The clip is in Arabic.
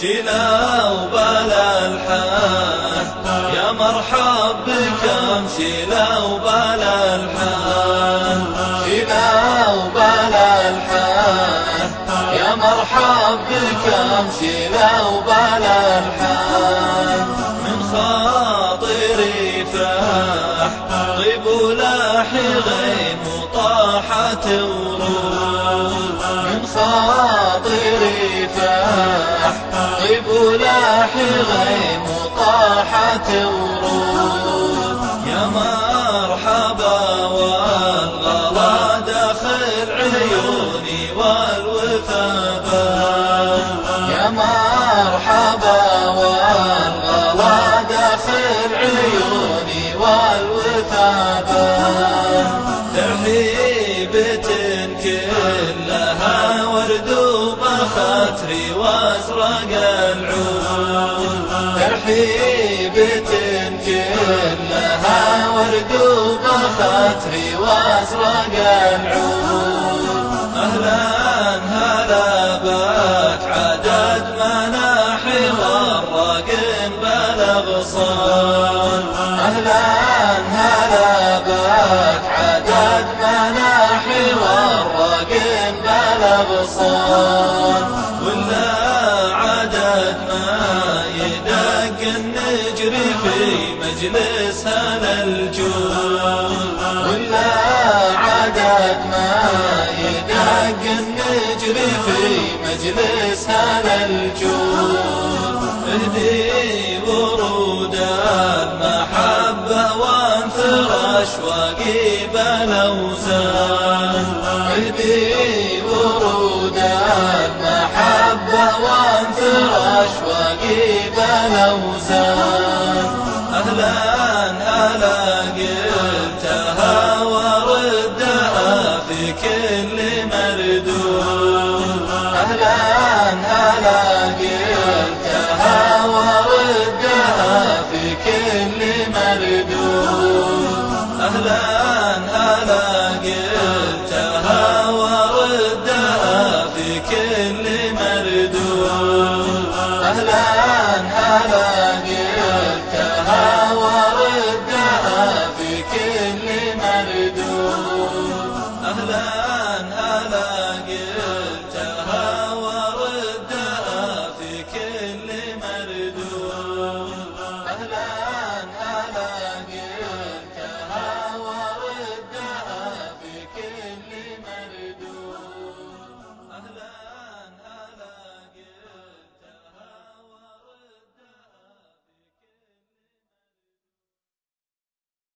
شينا وبلا الحان يا مرحب بكم شينا وبلا الحان شينا وبلا الحان يا مرحب بكم شينا وبلا الحان طيب ولاحي غيم وطاحت ورود من خاطري فاح طيب ولاحي غيم وطاحت ورود يا مرحبا والغلا داخل عيوني والوفا يا مرحبا والغلا داخل عيوني والوفا ترحيبة كلها ورد وبخاطري وازرق العود ترحيبة كلها ورد وبخاطري وازرق العود أهلا هلا بك عدد والرقم بلغ صال أهلا هلا بك عدد مناحي والرقم بلغ صال ولا عدد ما يدق النجري في مجلس هذا الجود ولا عدد ما يدق النجري في مجلس هذا الجود. اهدي ورود المحبة وانثر اشواقي بلوزان اهدي ورود المحبة وانثر اشواقي بلوزان أهلا هلا قلتها هلا قلتها وردها في كل مردود. أهلا هلا قلتها وردها في كل مردود. أهلا هلا قلتها وردها في كل مردود. أهلا هلا